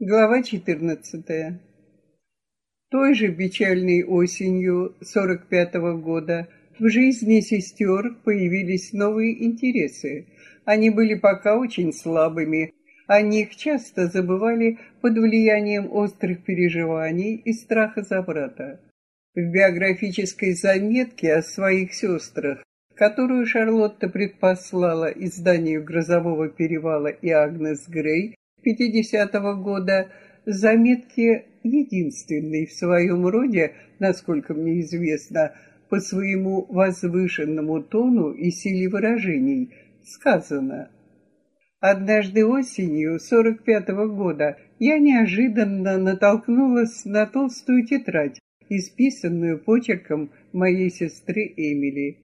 Глава 14. Той же печальной осенью 45-го года в жизни сестер появились новые интересы. Они были пока очень слабыми, о них часто забывали под влиянием острых переживаний и страха за брата. В биографической заметке о своих сестрах, которую Шарлотта предпослала изданию «Грозового перевала» и Агнес Грей, 50-го года заметки единственной в своем роде, насколько мне известно, по своему возвышенному тону и силе выражений, сказано. Однажды осенью 45-го года я неожиданно натолкнулась на толстую тетрадь, исписанную почерком моей сестры Эмили.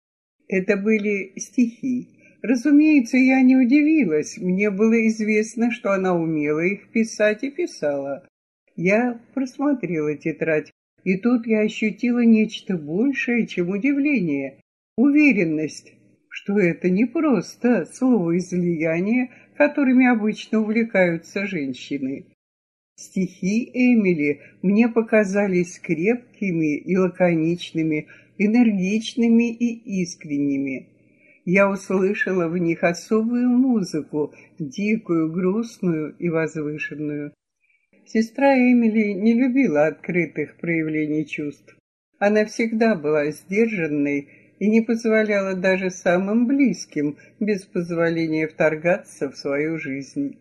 Это были стихи, Разумеется, я не удивилась. Мне было известно, что она умела их писать и писала. Я просмотрела тетрадь, и тут я ощутила нечто большее, чем удивление. Уверенность, что это не просто слово излияние, которыми обычно увлекаются женщины. Стихи Эмили мне показались крепкими и лаконичными, энергичными и искренними я услышала в них особую музыку, дикую, грустную и возвышенную. Сестра Эмили не любила открытых проявлений чувств. Она всегда была сдержанной и не позволяла даже самым близким без позволения вторгаться в свою жизнь.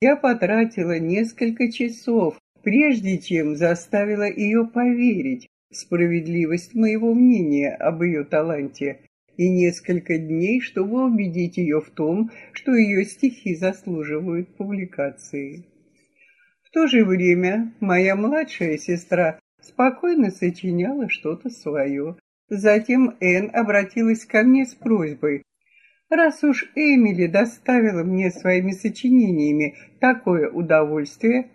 Я потратила несколько часов, прежде чем заставила ее поверить в справедливость моего мнения об ее таланте и несколько дней, чтобы убедить ее в том, что ее стихи заслуживают публикации. В то же время моя младшая сестра спокойно сочиняла что-то свое. Затем Энн обратилась ко мне с просьбой. Раз уж Эмили доставила мне своими сочинениями такое удовольствие,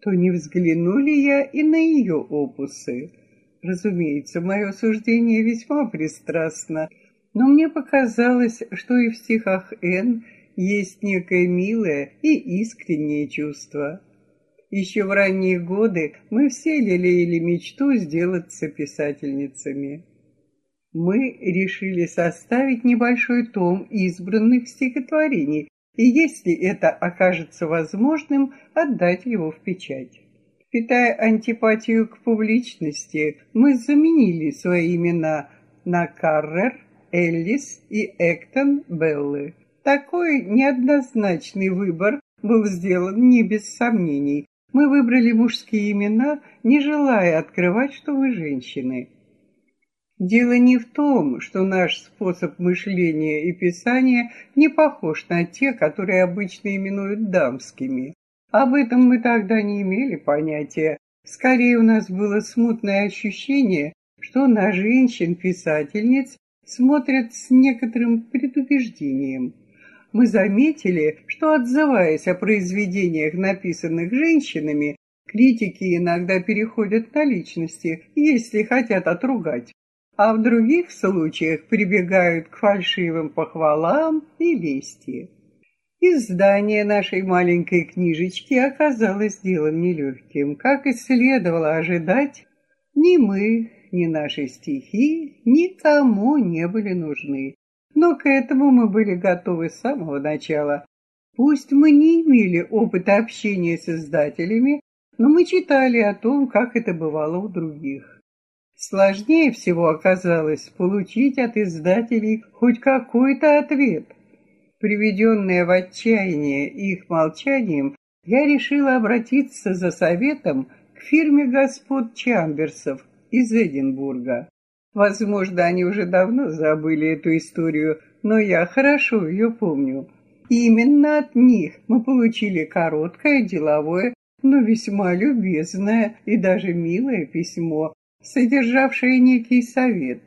то не взгляну ли я и на ее опусы? Разумеется, мое суждение весьма пристрастно, но мне показалось, что и в стихах Н есть некое милое и искреннее чувство. Еще в ранние годы мы все лелеяли мечту сделаться писательницами. Мы решили составить небольшой том избранных стихотворений, и если это окажется возможным, отдать его в печать. Питая антипатию к публичности, мы заменили свои имена на Каррер, Эллис и Эктон Беллы. Такой неоднозначный выбор был сделан не без сомнений. Мы выбрали мужские имена, не желая открывать, что мы женщины. Дело не в том, что наш способ мышления и писания не похож на те, которые обычно именуют дамскими. Об этом мы тогда не имели понятия. Скорее у нас было смутное ощущение, что на женщин-писательниц смотрят с некоторым предубеждением. Мы заметили, что, отзываясь о произведениях, написанных женщинами, критики иногда переходят на личности, если хотят отругать, а в других случаях прибегают к фальшивым похвалам и лести. Издание нашей маленькой книжечки оказалось делом нелегким. Как и следовало ожидать, ни мы, ни наши стихи никому не были нужны. Но к этому мы были готовы с самого начала. Пусть мы не имели опыта общения с издателями, но мы читали о том, как это бывало у других. Сложнее всего оказалось получить от издателей хоть какой-то ответ. Приведенная в отчаяние их молчанием, я решила обратиться за советом к фирме господ Чамберсов, из Эдинбурга. Возможно, они уже давно забыли эту историю, но я хорошо ее помню. Именно от них мы получили короткое, деловое, но весьма любезное и даже милое письмо, содержавшее некий совет.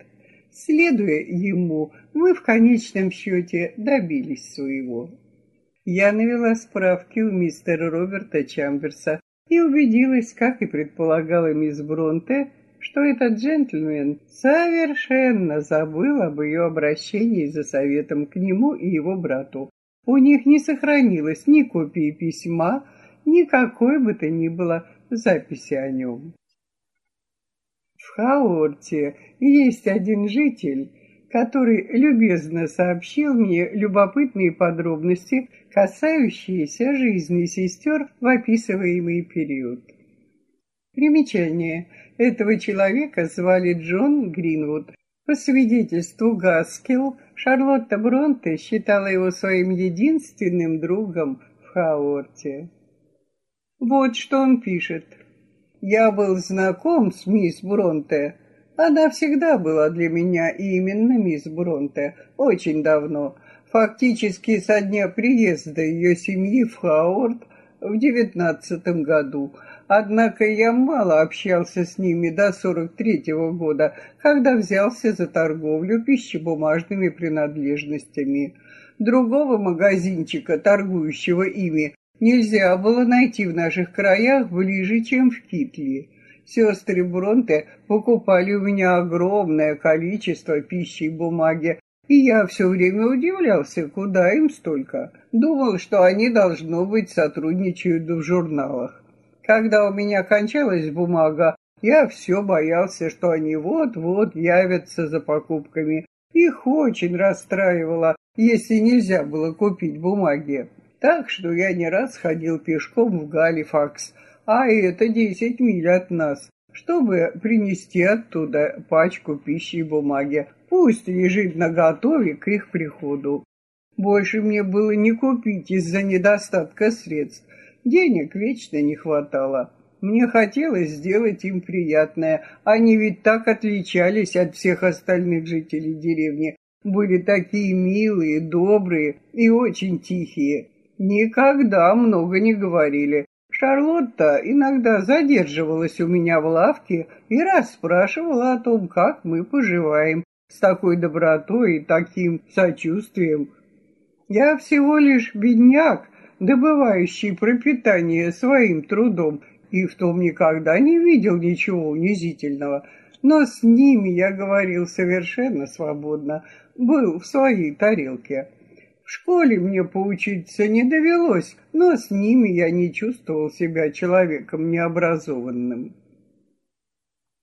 Следуя ему, мы в конечном счете добились своего. Я навела справки у мистера Роберта Чамберса и убедилась, как и предполагала мисс Бронте, что этот джентльмен совершенно забыл об ее обращении за советом к нему и его брату. У них не сохранилось ни копии письма, никакой бы то ни было записи о нем. В Хаорте есть один житель, который любезно сообщил мне любопытные подробности, касающиеся жизни сестер в описываемый период. Примечание. Этого человека звали Джон Гринвуд. По свидетельству Гаскел, Шарлотта Бронте считала его своим единственным другом в Хаорте. Вот что он пишет. «Я был знаком с мисс Бронте. Она всегда была для меня именно мисс Бронте, очень давно, фактически со дня приезда ее семьи в Хаорт в девятнадцатом году, Однако я мало общался с ними до 43-го года, когда взялся за торговлю пищебумажными принадлежностями. Другого магазинчика, торгующего ими, нельзя было найти в наших краях ближе, чем в Китли. Сестры Бронте покупали у меня огромное количество пищи и бумаги, и я все время удивлялся, куда им столько. Думал, что они, должно быть, сотрудничают в журналах. Когда у меня кончалась бумага, я все боялся, что они вот-вот явятся за покупками. Их очень расстраивало, если нельзя было купить бумаги. Так что я не раз ходил пешком в Галифакс, а это десять миль от нас, чтобы принести оттуда пачку пищи и бумаги. Пусть лежит наготове к их приходу. Больше мне было не купить из-за недостатка средств. Денег вечно не хватало. Мне хотелось сделать им приятное. Они ведь так отличались от всех остальных жителей деревни. Были такие милые, добрые и очень тихие. Никогда много не говорили. Шарлотта иногда задерживалась у меня в лавке и расспрашивала о том, как мы поживаем, с такой добротой и таким сочувствием. Я всего лишь бедняк, добывающий пропитание своим трудом, и в том никогда не видел ничего унизительного. Но с ними я говорил совершенно свободно, был в своей тарелке. В школе мне поучиться не довелось, но с ними я не чувствовал себя человеком необразованным.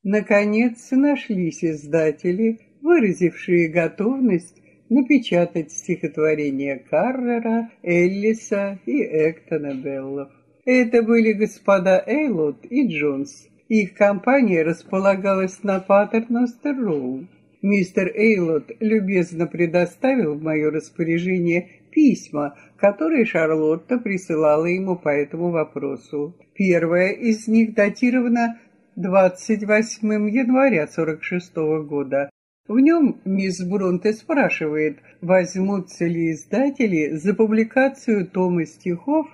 Наконец нашлись издатели, выразившие готовность напечатать стихотворения Каррера, Эллиса и Эктона Беллов. Это были господа Эйлот и Джонс. Их компания располагалась на Паттерностер-Роу. Мистер Эйлот любезно предоставил в мое распоряжение письма, которые Шарлотта присылала ему по этому вопросу. Первое из них датировано 28 января 46 года, в нем мисс Бронте спрашивает, возьмутся ли издатели за публикацию тома стихов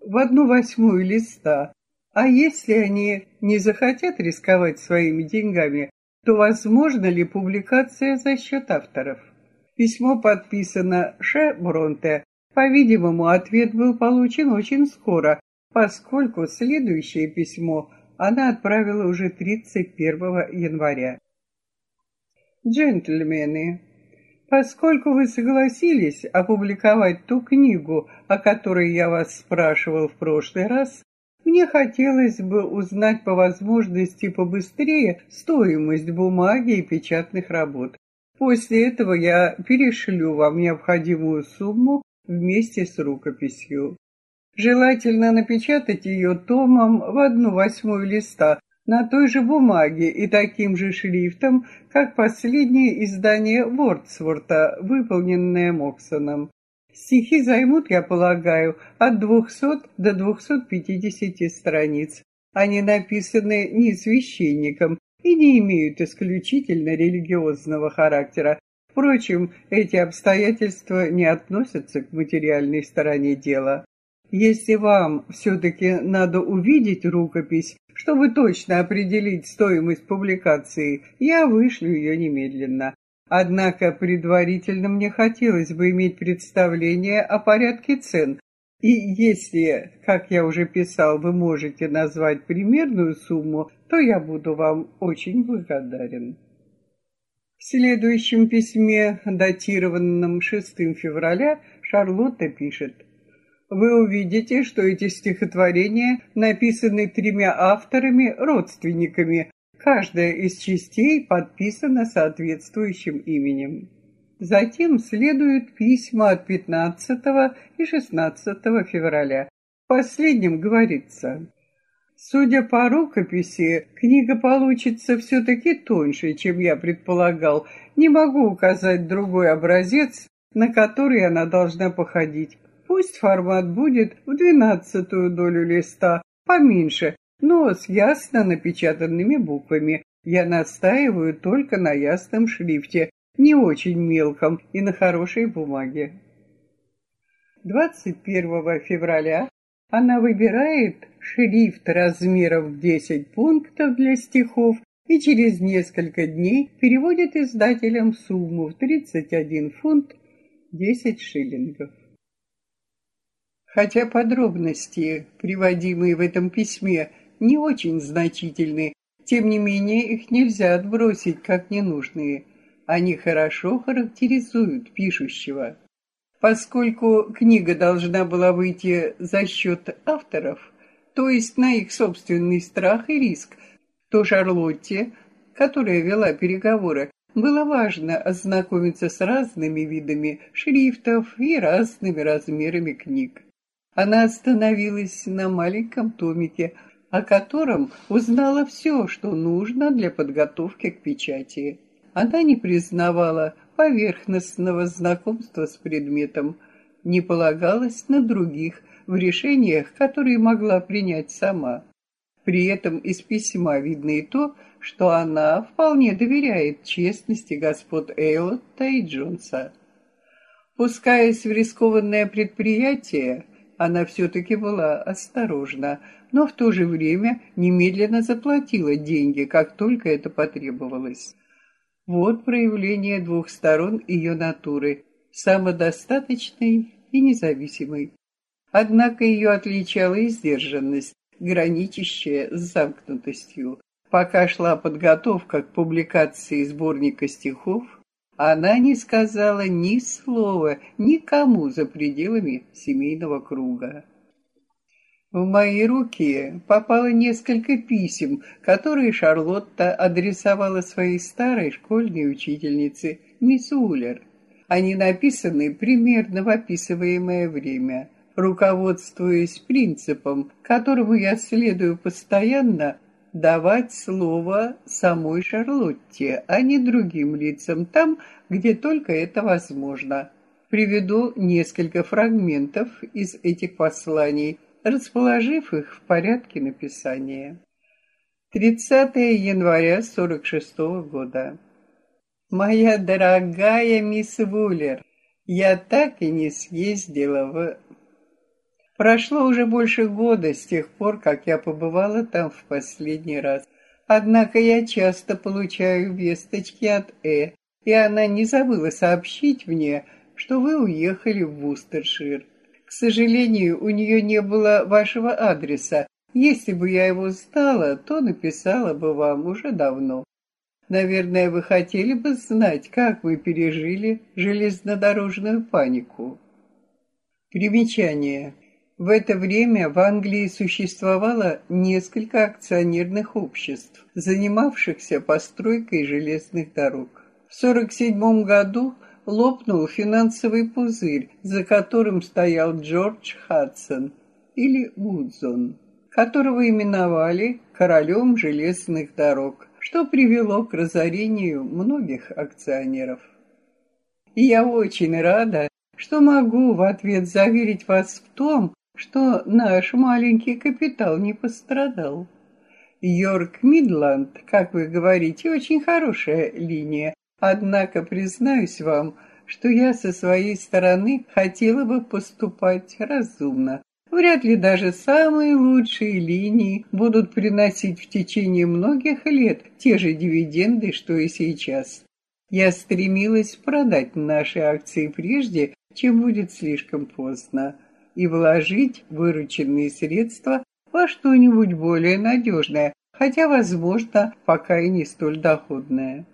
в одну восьмую листа, а если они не захотят рисковать своими деньгами, то возможно ли публикация за счет авторов? Письмо подписано Ше Бронте. По-видимому, ответ был получен очень скоро, поскольку следующее письмо она отправила уже 31 января. Джентльмены, поскольку вы согласились опубликовать ту книгу, о которой я вас спрашивал в прошлый раз, мне хотелось бы узнать по возможности побыстрее стоимость бумаги и печатных работ. После этого я перешлю вам необходимую сумму вместе с рукописью. Желательно напечатать ее томом в одну восьмую листа, на той же бумаге и таким же шрифтом, как последнее издание Вордсворта, выполненное Моксоном. Стихи займут, я полагаю, от 200 до 250 страниц. Они написаны не священником и не имеют исключительно религиозного характера. Впрочем, эти обстоятельства не относятся к материальной стороне дела. Если вам все-таки надо увидеть рукопись, чтобы точно определить стоимость публикации, я вышлю ее немедленно. Однако предварительно мне хотелось бы иметь представление о порядке цен, и если, как я уже писал, вы можете назвать примерную сумму, то я буду вам очень благодарен. В следующем письме, датированном 6 февраля, Шарлотта пишет Вы увидите, что эти стихотворения написаны тремя авторами-родственниками, каждая из частей подписана соответствующим именем. Затем следуют письма от 15 и 16 февраля. В последнем говорится Судя по рукописи, книга получится все-таки тоньше, чем я предполагал. Не могу указать другой образец, на который она должна походить. Пусть формат будет в двенадцатую долю листа, поменьше, но с ясно напечатанными буквами. Я настаиваю только на ясном шрифте, не очень мелком и на хорошей бумаге. 21 февраля она выбирает шрифт размеров 10 пунктов для стихов и через несколько дней переводит издателям сумму в 31 фунт 10 шиллингов. Хотя подробности, приводимые в этом письме, не очень значительны, тем не менее их нельзя отбросить как ненужные. Они хорошо характеризуют пишущего. Поскольку книга должна была выйти за счет авторов, то есть на их собственный страх и риск, то Шарлотте, которая вела переговоры, было важно ознакомиться с разными видами шрифтов и разными размерами книг. Она остановилась на маленьком томике, о котором узнала все, что нужно для подготовки к печати. Она не признавала поверхностного знакомства с предметом, не полагалась на других в решениях, которые могла принять сама. При этом из письма видно и то, что она вполне доверяет честности господ Эйлотта и Джонса. Пускаясь в рискованное предприятие, она все-таки была осторожна, но в то же время немедленно заплатила деньги, как только это потребовалось. Вот проявление двух сторон ее натуры, самодостаточной и независимой. Однако ее отличала и сдержанность, граничащая с замкнутостью. Пока шла подготовка к публикации сборника стихов, она не сказала ни слова никому за пределами семейного круга. В мои руки попало несколько писем, которые Шарлотта адресовала своей старой школьной учительнице, мисс Уллер. Они написаны примерно в описываемое время. Руководствуясь принципом, которому я следую постоянно, давать слово самой Шарлотте, а не другим лицам там, где только это возможно. Приведу несколько фрагментов из этих посланий – расположив их в порядке написания. 30 января 46 -го года. Моя дорогая мисс Вуллер, я так и не съездила в... Прошло уже больше года с тех пор, как я побывала там в последний раз. Однако я часто получаю весточки от Э, и она не забыла сообщить мне, что вы уехали в Вустершир. К сожалению, у нее не было вашего адреса. Если бы я его знала, то написала бы вам уже давно. Наверное, вы хотели бы знать, как вы пережили железнодорожную панику. Примечание. В это время в Англии существовало несколько акционерных обществ, занимавшихся постройкой железных дорог. В 1947 году лопнул финансовый пузырь, за которым стоял Джордж Хадсон или Гудзон, которого именовали королем железных дорог, что привело к разорению многих акционеров. И я очень рада, что могу в ответ заверить вас в том, что наш маленький капитал не пострадал. Йорк Мидланд, как вы говорите, очень хорошая линия, Однако признаюсь вам, что я со своей стороны хотела бы поступать разумно. Вряд ли даже самые лучшие линии будут приносить в течение многих лет те же дивиденды, что и сейчас. Я стремилась продать наши акции прежде, чем будет слишком поздно, и вложить вырученные средства во что-нибудь более надежное, хотя, возможно, пока и не столь доходное.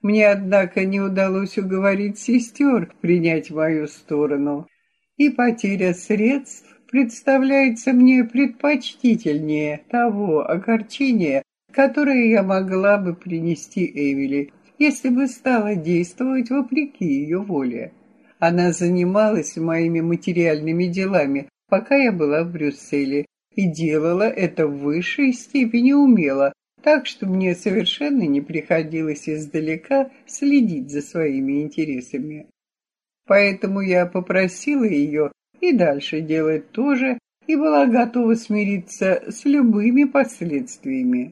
Мне, однако, не удалось уговорить сестер принять мою сторону, и потеря средств представляется мне предпочтительнее того огорчения, которое я могла бы принести Эвели, если бы стала действовать вопреки ее воле. Она занималась моими материальными делами, пока я была в Брюсселе, и делала это в высшей степени умело, так что мне совершенно не приходилось издалека следить за своими интересами. Поэтому я попросила ее и дальше делать то же, и была готова смириться с любыми последствиями.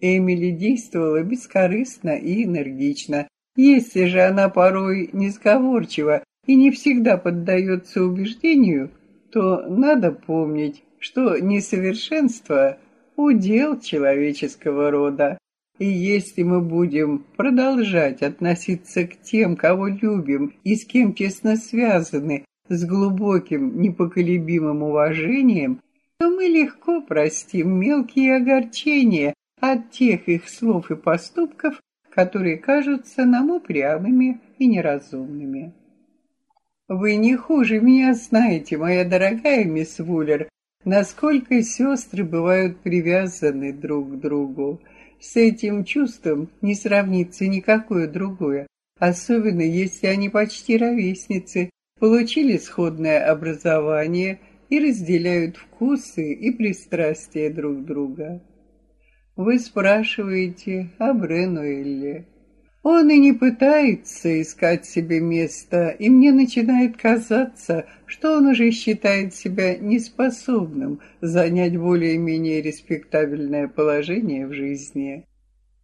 Эмили действовала бескорыстно и энергично, если же она порой несговорчива и не всегда поддается убеждению, то надо помнить, что несовершенство – удел человеческого рода. И если мы будем продолжать относиться к тем, кого любим и с кем тесно связаны, с глубоким, непоколебимым уважением, то мы легко простим мелкие огорчения от тех их слов и поступков, которые кажутся нам упрямыми и неразумными. Вы не хуже меня знаете, моя дорогая мисс Вуллер, насколько сестры бывают привязаны друг к другу. С этим чувством не сравнится никакое другое, особенно если они почти ровесницы, получили сходное образование и разделяют вкусы и пристрастия друг друга. Вы спрашиваете об Ренуэлле. Он и не пытается искать себе место, и мне начинает казаться, что он уже считает себя неспособным занять более-менее респектабельное положение в жизни.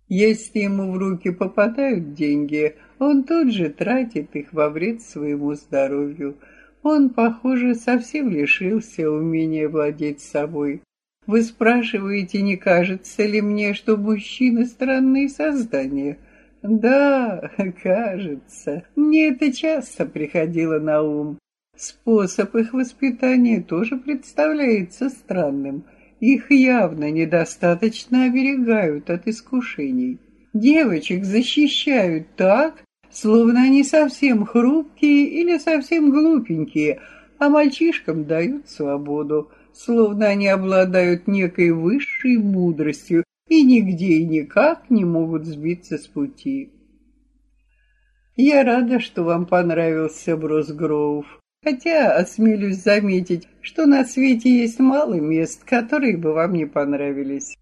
Если ему в руки попадают деньги, он тут же тратит их во вред своему здоровью. Он, похоже, совсем лишился умения владеть собой. Вы спрашиваете, не кажется ли мне, что мужчины странные создания? Да, кажется. Мне это часто приходило на ум. Способ их воспитания тоже представляется странным. Их явно недостаточно оберегают от искушений. Девочек защищают так, словно они совсем хрупкие или совсем глупенькие, а мальчишкам дают свободу, словно они обладают некой высшей мудростью и нигде и никак не могут сбиться с пути. Я рада, что вам понравился Бросгроув, хотя осмелюсь заметить, что на свете есть мало мест, которые бы вам не понравились.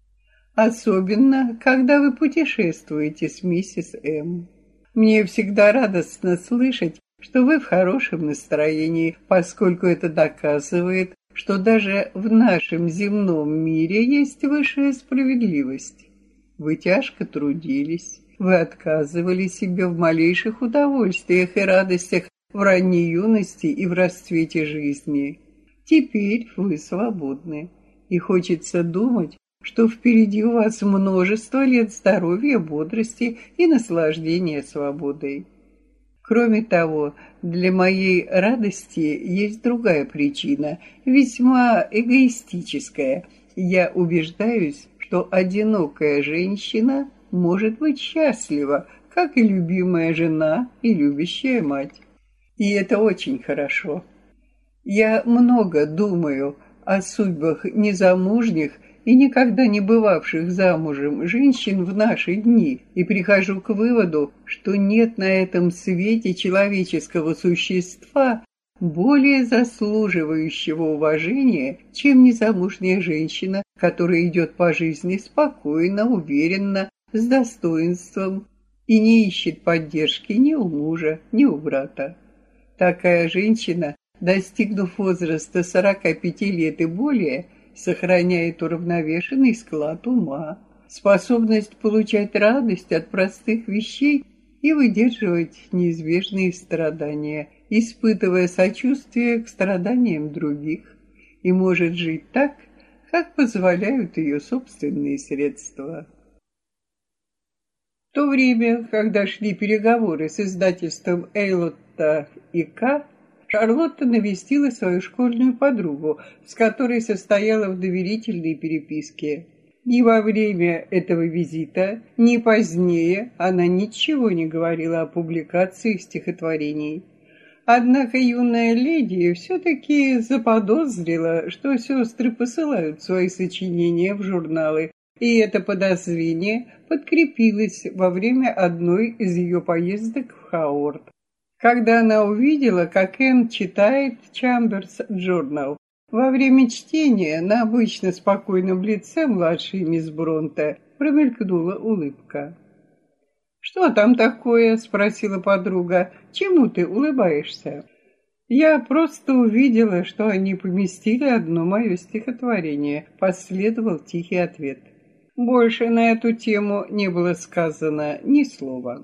Особенно, когда вы путешествуете с миссис М. Мне всегда радостно слышать, что вы в хорошем настроении, поскольку это доказывает, что даже в нашем земном мире есть высшая справедливость. Вы тяжко трудились, вы отказывали себе в малейших удовольствиях и радостях в ранней юности и в расцвете жизни. Теперь вы свободны, и хочется думать, что впереди у вас множество лет здоровья, бодрости и наслаждения свободой. Кроме того, для моей радости есть другая причина, весьма эгоистическая. Я убеждаюсь, что одинокая женщина может быть счастлива, как и любимая жена и любящая мать. И это очень хорошо. Я много думаю о судьбах незамужних и никогда не бывавших замужем женщин в наши дни и прихожу к выводу, что нет на этом свете человеческого существа, более заслуживающего уважения, чем незамужняя женщина, которая идет по жизни спокойно, уверенно, с достоинством и не ищет поддержки ни у мужа, ни у брата. Такая женщина, достигнув возраста 45 лет и более, сохраняет уравновешенный склад ума, способность получать радость от простых вещей и выдерживать неизбежные страдания, испытывая сочувствие к страданиям других, и может жить так, как позволяют ее собственные средства. В то время, когда шли переговоры с издательством Эйлотта и К, Шарлотта навестила свою школьную подругу, с которой состояла в доверительной переписке. Ни во время этого визита, ни позднее она ничего не говорила о публикации стихотворений. Однако юная леди все-таки заподозрила, что сестры посылают свои сочинения в журналы, и это подозрение подкрепилось во время одной из ее поездок в Хаорт. Когда она увидела, как Энн читает Чамберс Journal, во время чтения на обычно спокойном лице младшей мисс Бронте промелькнула улыбка. «Что там такое?» — спросила подруга. «Чему ты улыбаешься?» «Я просто увидела, что они поместили одно мое стихотворение», — последовал тихий ответ. Больше на эту тему не было сказано ни слова.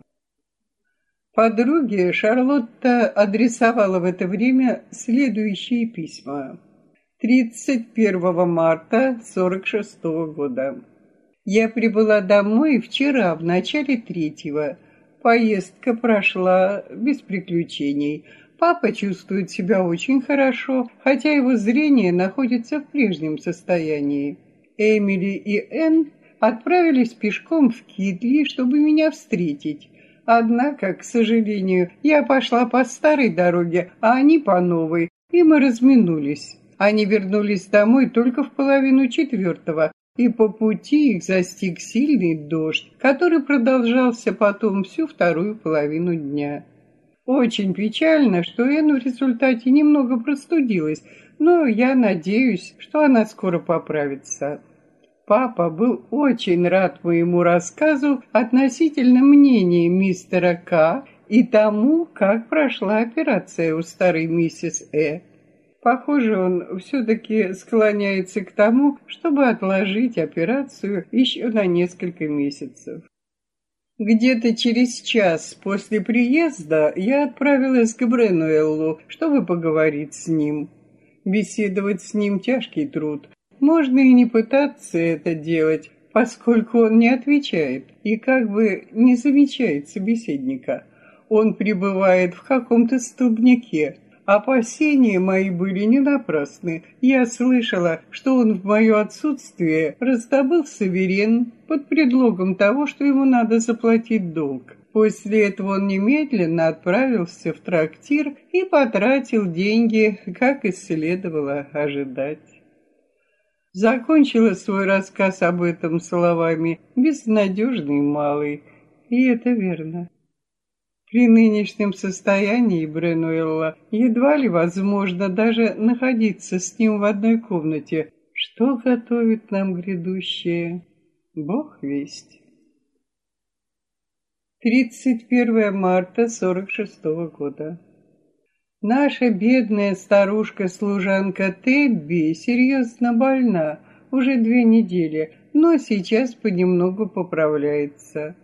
Подруге Шарлотта адресовала в это время следующие письма. 31 марта 46 года. Я прибыла домой вчера, в начале третьего. Поездка прошла без приключений. Папа чувствует себя очень хорошо, хотя его зрение находится в прежнем состоянии. Эмили и Энн отправились пешком в Китли, чтобы меня встретить. Однако, к сожалению, я пошла по старой дороге, а они по новой, и мы разминулись. Они вернулись домой только в половину четвертого, и по пути их застиг сильный дождь, который продолжался потом всю вторую половину дня. Очень печально, что Энн в результате немного простудилась, но я надеюсь, что она скоро поправится. Папа был очень рад моему рассказу относительно мнения мистера К. и тому, как прошла операция у старой миссис Э. Похоже, он все-таки склоняется к тому, чтобы отложить операцию еще на несколько месяцев. Где-то через час после приезда я отправилась к Бренуэллу, чтобы поговорить с ним. Беседовать с ним тяжкий труд, можно и не пытаться это делать, поскольку он не отвечает и как бы не замечает собеседника. Он пребывает в каком-то столбняке. Опасения мои были не напрасны. Я слышала, что он в мое отсутствие раздобыл суверен под предлогом того, что ему надо заплатить долг. После этого он немедленно отправился в трактир и потратил деньги, как и следовало ожидать. Закончила свой рассказ об этом словами «безнадежный малый», и это верно. При нынешнем состоянии Бренуэлла едва ли возможно даже находиться с ним в одной комнате. Что готовит нам грядущее? Бог весть. 31 марта 46 года. Наша бедная старушка-служанка Тебби серьезно больна уже две недели, но сейчас понемногу поправляется.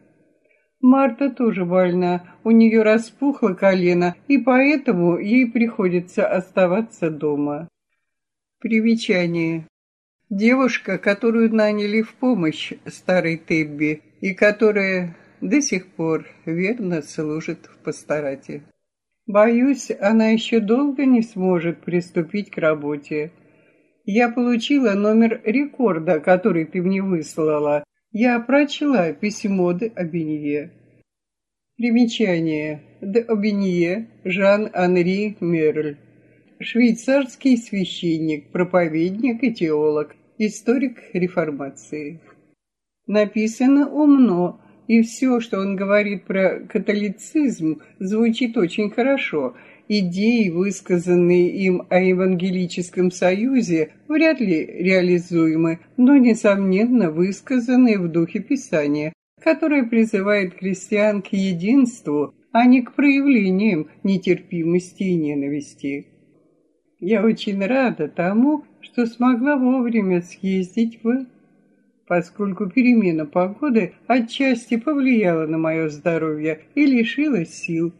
Марта тоже больна, у нее распухло колено, и поэтому ей приходится оставаться дома. Примечание. Девушка, которую наняли в помощь старой Тебби, и которая до сих пор верно служит в пасторате. Боюсь, она еще долго не сможет приступить к работе. Я получила номер рекорда, который ты мне выслала. Я прочла письмо де Обинье. Примечание. Де Обинье Жан-Анри Мерль. Швейцарский священник, проповедник и теолог, историк реформации. Написано умно, и все, что он говорит про католицизм, звучит очень хорошо. Идеи, высказанные им о евангелическом союзе, вряд ли реализуемы, но, несомненно, высказаны в духе Писания, которое призывает христиан к единству, а не к проявлениям нетерпимости и ненависти. Я очень рада тому, что смогла вовремя съездить в поскольку перемена погоды отчасти повлияла на мое здоровье и лишила сил.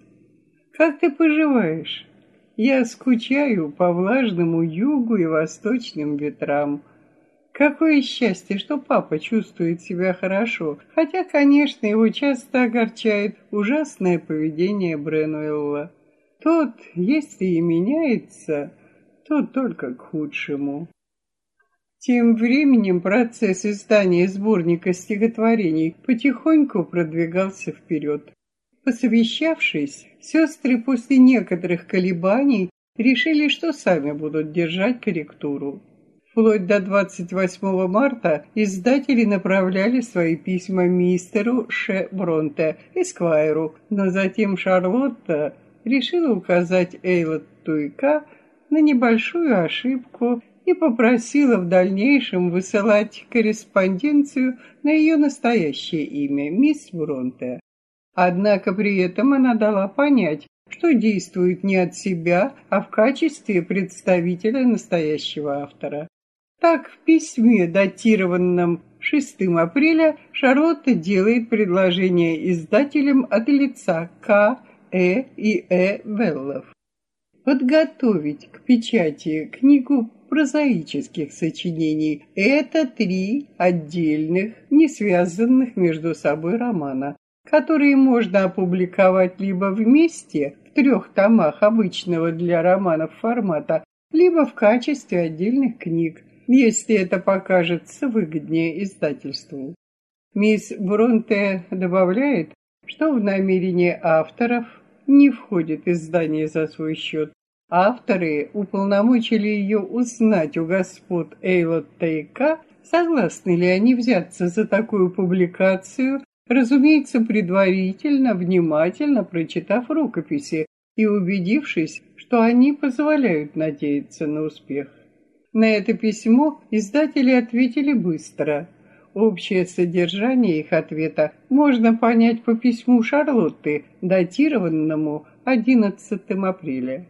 Как ты поживаешь? Я скучаю по влажному югу и восточным ветрам. Какое счастье, что папа чувствует себя хорошо, хотя, конечно, его часто огорчает ужасное поведение Бренуэлла. Тот, если и меняется, то только к худшему. Тем временем процесс издания сборника стихотворений потихоньку продвигался вперед. Посовещавшись, сестры после некоторых колебаний решили, что сами будут держать корректуру. Вплоть до 28 марта издатели направляли свои письма мистеру Ше Бронте, Эсквайру, но затем Шарлотта решила указать Эйлот Туйка на небольшую ошибку и попросила в дальнейшем высылать корреспонденцию на ее настоящее имя, мисс Бронте. Однако при этом она дала понять, что действует не от себя, а в качестве представителя настоящего автора. Так, в письме, датированном 6 апреля, Шарлотта делает предложение издателям от лица К, Э и Э Веллов. Подготовить к печати книгу прозаических сочинений – это три отдельных, не связанных между собой романа, которые можно опубликовать либо вместе в трех томах обычного для романов формата, либо в качестве отдельных книг, если это покажется выгоднее издательству. Мисс Бронте добавляет, что в намерение авторов не входит издание за свой счет. Авторы уполномочили ее узнать у господ Эйлот Тейка, согласны ли они взяться за такую публикацию, разумеется, предварительно, внимательно прочитав рукописи и убедившись, что они позволяют надеяться на успех. На это письмо издатели ответили быстро. Общее содержание их ответа можно понять по письму Шарлотты, датированному 11 апреля.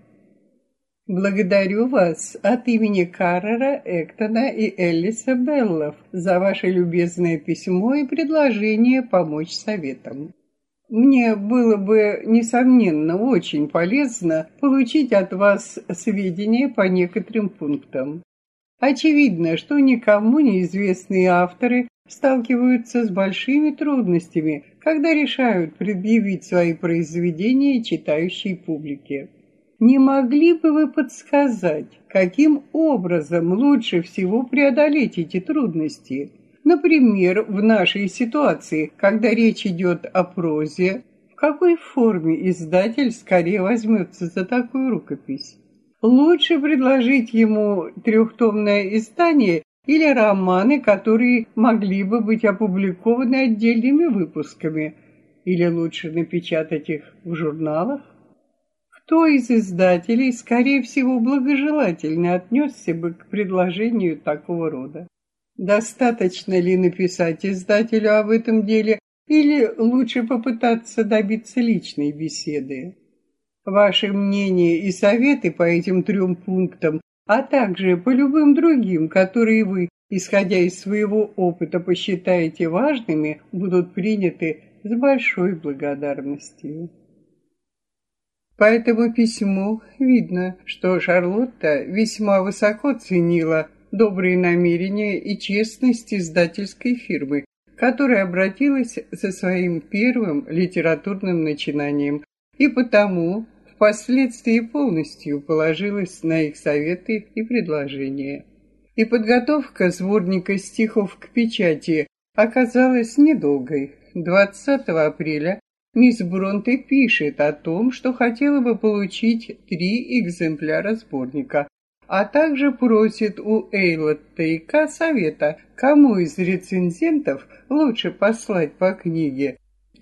Благодарю вас от имени Каррера, Эктона и Эллиса Беллов за ваше любезное письмо и предложение помочь советам. Мне было бы, несомненно, очень полезно получить от вас сведения по некоторым пунктам. Очевидно, что никому неизвестные авторы сталкиваются с большими трудностями, когда решают предъявить свои произведения читающей публике. Не могли бы вы подсказать, каким образом лучше всего преодолеть эти трудности? Например, в нашей ситуации, когда речь идет о прозе, в какой форме издатель скорее возьмется за такую рукопись? Лучше предложить ему трехтомное издание или романы, которые могли бы быть опубликованы отдельными выпусками, или лучше напечатать их в журналах? Кто из издателей, скорее всего, благожелательно отнесся бы к предложению такого рода? Достаточно ли написать издателю об этом деле, или лучше попытаться добиться личной беседы? Ваши мнения и советы по этим трем пунктам, а также по любым другим, которые вы, исходя из своего опыта, посчитаете важными, будут приняты с большой благодарностью. По этому письму видно, что Шарлотта весьма высоко ценила добрые намерения и честность издательской фирмы, которая обратилась со своим первым литературным начинанием, и потому впоследствии полностью положилась на их советы и предложения. И подготовка сборника стихов к печати оказалась недолгой. 20 апреля мисс Бронте пишет о том, что хотела бы получить три экземпляра сборника, а также просит у Эйла Тейка совета, кому из рецензентов лучше послать по книге.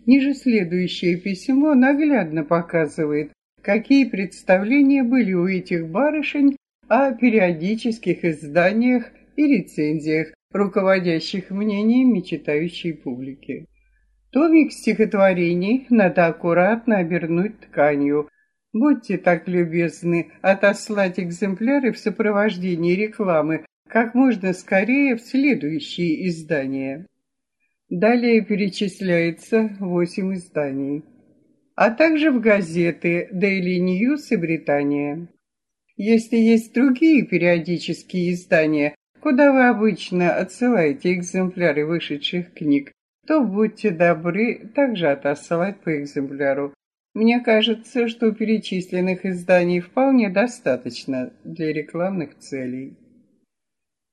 Ниже следующее письмо наглядно показывает, какие представления были у этих барышень о периодических изданиях и рецензиях, руководящих мнениями читающей публики. Томик стихотворений надо аккуратно обернуть тканью. Будьте так любезны отослать экземпляры в сопровождении рекламы как можно скорее в следующие издания. Далее перечисляется восемь изданий а также в газеты Daily News и Британия. Если есть другие периодические издания, куда вы обычно отсылаете экземпляры вышедших книг, то будьте добры также отослать по экземпляру. Мне кажется, что перечисленных изданий вполне достаточно для рекламных целей.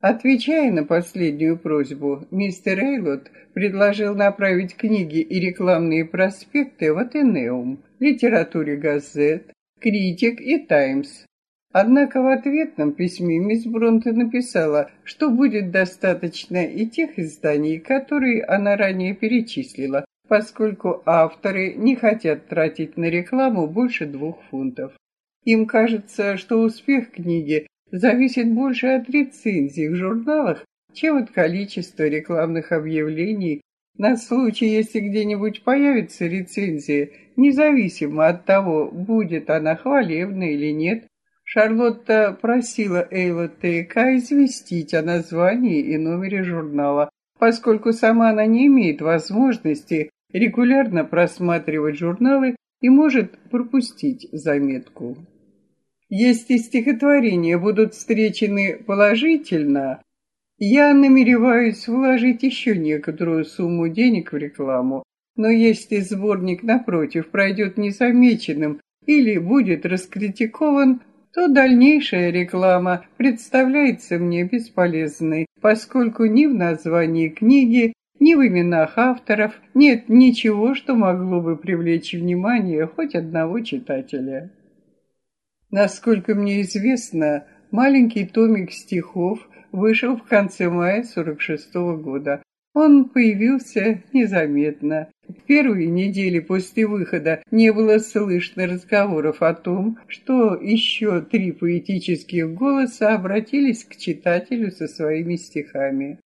Отвечая на последнюю просьбу, мистер Эйлот предложил направить книги и рекламные проспекты в Атенеум, литературе газет, критик и Таймс. Однако в ответном письме мисс Бронте написала, что будет достаточно и тех изданий, которые она ранее перечислила, поскольку авторы не хотят тратить на рекламу больше двух фунтов. Им кажется, что успех книги зависит больше от рецензий в журналах, чем от количества рекламных объявлений на случай, если где-нибудь появится рецензия, независимо от того, будет она хвалебной или нет. Шарлотта просила Эйла Тейка известить о названии и номере журнала, поскольку сама она не имеет возможности регулярно просматривать журналы и может пропустить заметку. Если стихотворения будут встречены положительно, я намереваюсь вложить еще некоторую сумму денег в рекламу, но если сборник, напротив, пройдет незамеченным или будет раскритикован, то дальнейшая реклама представляется мне бесполезной, поскольку ни в названии книги, ни в именах авторов нет ничего, что могло бы привлечь внимание хоть одного читателя. Насколько мне известно, маленький томик стихов вышел в конце мая 46 -го года. Он появился незаметно. В первые недели после выхода не было слышно разговоров о том, что еще три поэтических голоса обратились к читателю со своими стихами.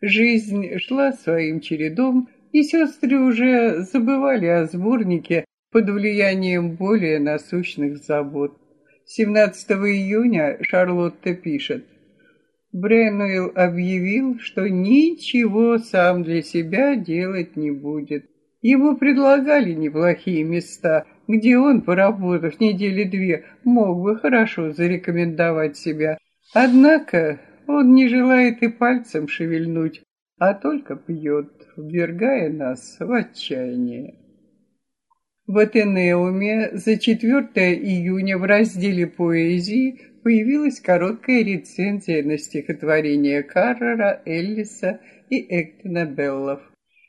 Жизнь шла своим чередом, и сестры уже забывали о сборнике под влиянием более насущных забот. 17 июня Шарлотта пишет. Бренуэлл объявил, что ничего сам для себя делать не будет. Ему предлагали неплохие места, где он, поработав недели две, мог бы хорошо зарекомендовать себя. Однако он не желает и пальцем шевельнуть, а только пьет, ввергая нас в отчаяние. В Атенеуме за 4 июня в разделе поэзии появилась короткая рецензия на стихотворение Каррера, Эллиса и Эктона Беллов.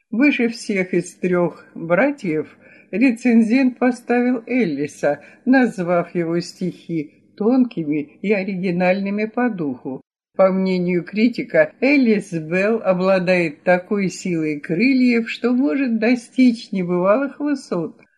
Выше всех из трех братьев рецензент поставил Эллиса, назвав его стихи тонкими и оригинальными по духу. По мнению критика, Эллис Белл обладает такой силой крыльев, что может достичь небывалых высот –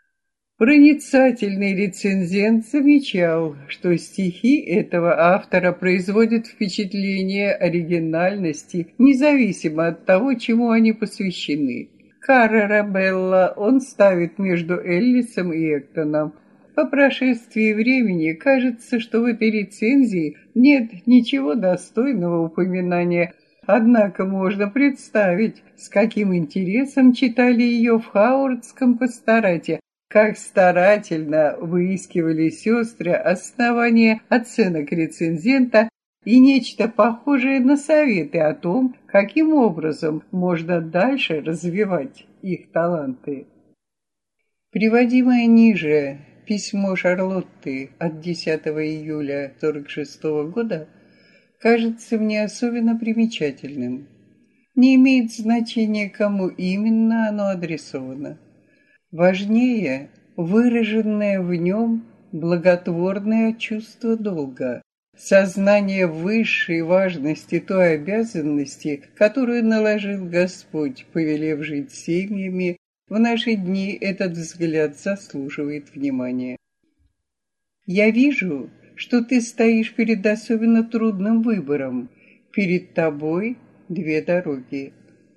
Проницательный рецензент замечал, что стихи этого автора производят впечатление оригинальности, независимо от того, чему они посвящены. Карра Рабелла он ставит между Эллисом и Эктоном. По прошествии времени кажется, что в этой рецензии нет ничего достойного упоминания, Однако можно представить, с каким интересом читали ее в Хауардском пасторате, как старательно выискивали сестры основания оценок рецензента и нечто похожее на советы о том, каким образом можно дальше развивать их таланты. Приводимое ниже письмо Шарлотты от 10 июля 46 года кажется мне особенно примечательным. Не имеет значения, кому именно оно адресовано. Важнее выраженное в нем благотворное чувство долга, сознание высшей важности той обязанности, которую наложил Господь, повелев жить семьями, в наши дни этот взгляд заслуживает внимания. Я вижу, что ты стоишь перед особенно трудным выбором. Перед тобой две дороги.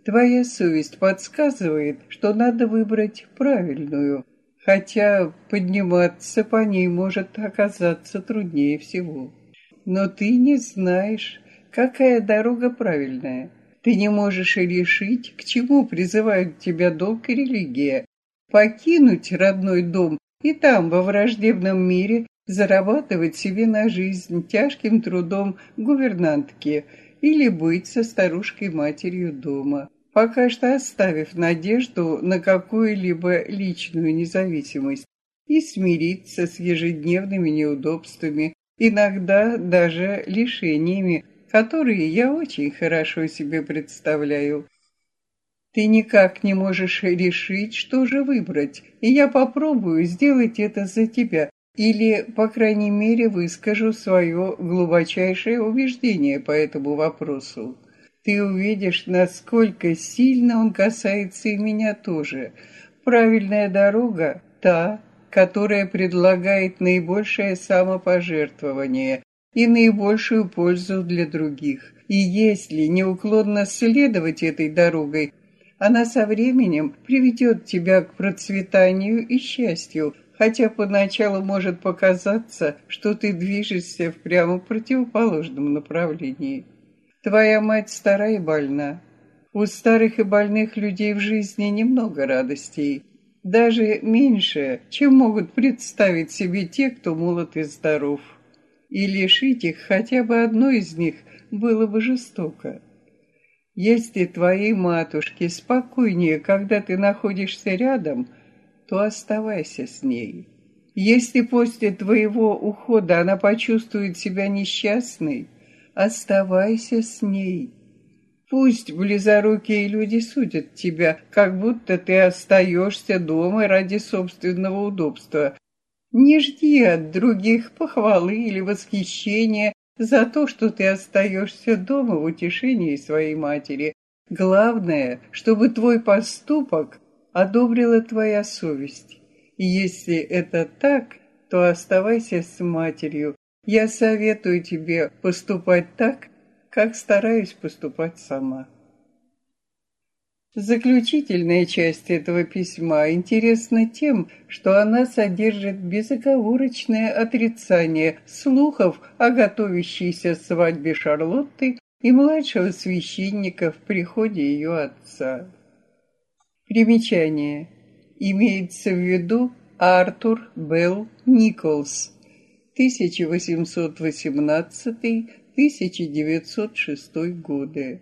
Твоя совесть подсказывает, что надо выбрать правильную, хотя подниматься по ней может оказаться труднее всего. Но ты не знаешь, какая дорога правильная. Ты не можешь решить, к чему призывают тебя долг и религия. Покинуть родной дом и там, во враждебном мире, зарабатывать себе на жизнь тяжким трудом гувернантки или быть со старушкой-матерью дома пока что оставив надежду на какую-либо личную независимость и смириться с ежедневными неудобствами, иногда даже лишениями, которые я очень хорошо себе представляю. Ты никак не можешь решить, что же выбрать, и я попробую сделать это за тебя, или, по крайней мере, выскажу свое глубочайшее убеждение по этому вопросу. Ты увидишь, насколько сильно он касается и меня тоже. Правильная дорога – та, которая предлагает наибольшее самопожертвование и наибольшую пользу для других. И если неуклонно следовать этой дорогой, она со временем приведет тебя к процветанию и счастью, хотя поначалу может показаться, что ты движешься в прямо противоположном направлении. Твоя мать стара и больна. У старых и больных людей в жизни немного радостей, даже меньше, чем могут представить себе те, кто молод и здоров. И лишить их хотя бы одной из них было бы жестоко. Если твоей матушке спокойнее, когда ты находишься рядом – то оставайся с ней. Если после твоего ухода она почувствует себя несчастной, оставайся с ней. Пусть близорукие люди судят тебя, как будто ты остаешься дома ради собственного удобства. Не жди от других похвалы или восхищения за то, что ты остаешься дома в утешении своей матери. Главное, чтобы твой поступок одобрила твоя совесть. И если это так, то оставайся с матерью. Я советую тебе поступать так, как стараюсь поступать сама. Заключительная часть этого письма интересна тем, что она содержит безоговорочное отрицание слухов о готовящейся свадьбе Шарлотты и младшего священника в приходе ее отца. Примечание. Имеется в виду Артур Белл Николс, 1818-1906 годы.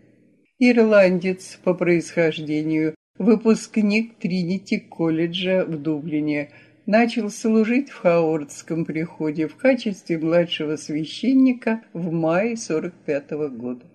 Ирландец по происхождению, выпускник Тринити колледжа в Дублине, начал служить в Хаордском приходе в качестве младшего священника в мае 45 -го года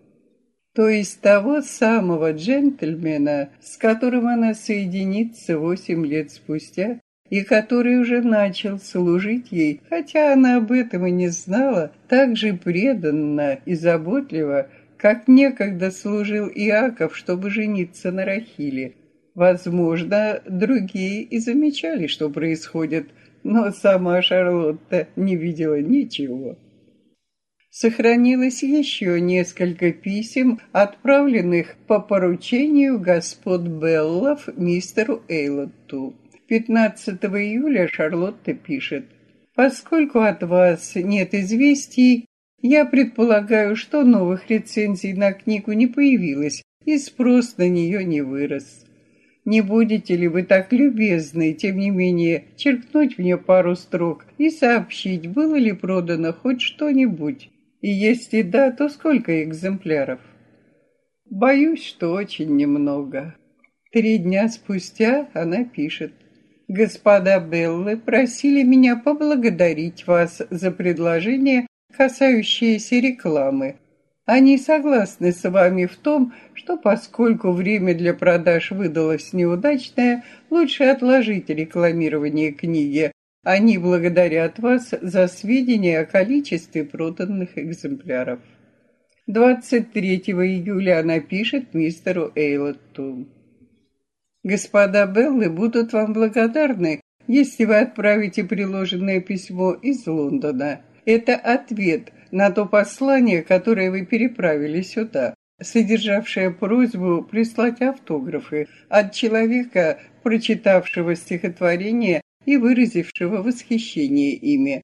то есть того самого джентльмена, с которым она соединится восемь лет спустя, и который уже начал служить ей, хотя она об этом и не знала, так же преданно и заботливо, как некогда служил Иаков, чтобы жениться на Рахиле. Возможно, другие и замечали, что происходит, но сама Шарлотта не видела ничего. Сохранилось еще несколько писем, отправленных по поручению господ Беллов мистеру Эйлотту. 15 июля Шарлотта пишет. «Поскольку от вас нет известий, я предполагаю, что новых рецензий на книгу не появилось, и спрос на нее не вырос. Не будете ли вы так любезны, тем не менее, черкнуть мне пару строк и сообщить, было ли продано хоть что-нибудь? И если да, то сколько экземпляров? Боюсь, что очень немного. Три дня спустя она пишет. Господа Беллы просили меня поблагодарить вас за предложение, касающееся рекламы. Они согласны с вами в том, что поскольку время для продаж выдалось неудачное, лучше отложить рекламирование книги, они благодарят вас за сведения о количестве проданных экземпляров. 23 июля она пишет мистеру Эйлотту. Господа Беллы будут вам благодарны, если вы отправите приложенное письмо из Лондона. Это ответ на то послание, которое вы переправили сюда, содержавшее просьбу прислать автографы от человека, прочитавшего стихотворение и выразившего восхищение ими.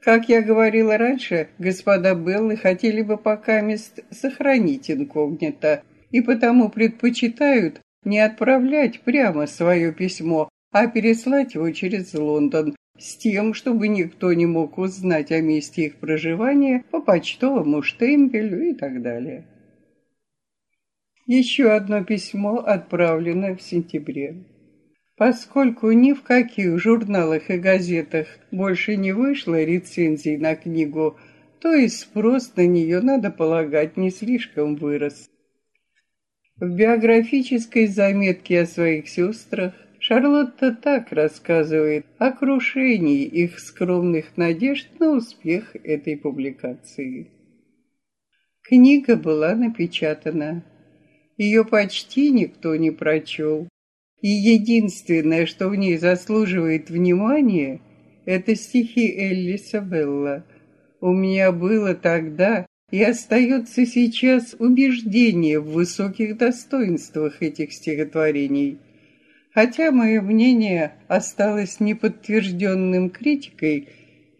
Как я говорила раньше, господа Беллы хотели бы пока мест сохранить инкогнито, и потому предпочитают не отправлять прямо свое письмо, а переслать его через Лондон, с тем, чтобы никто не мог узнать о месте их проживания по почтовому штемпелю и так далее. Еще одно письмо отправлено в сентябре. Поскольку ни в каких журналах и газетах больше не вышло рецензий на книгу, то и спрос на нее, надо полагать, не слишком вырос. В биографической заметке о своих сестрах Шарлотта так рассказывает о крушении их скромных надежд на успех этой публикации. Книга была напечатана. Ее почти никто не прочел. И единственное, что в ней заслуживает внимания, это стихи Эллиса Белла. У меня было тогда и остается сейчас убеждение в высоких достоинствах этих стихотворений. Хотя мое мнение осталось неподтвержденным критикой,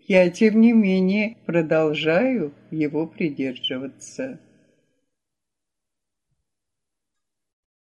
я, тем не менее, продолжаю его придерживаться.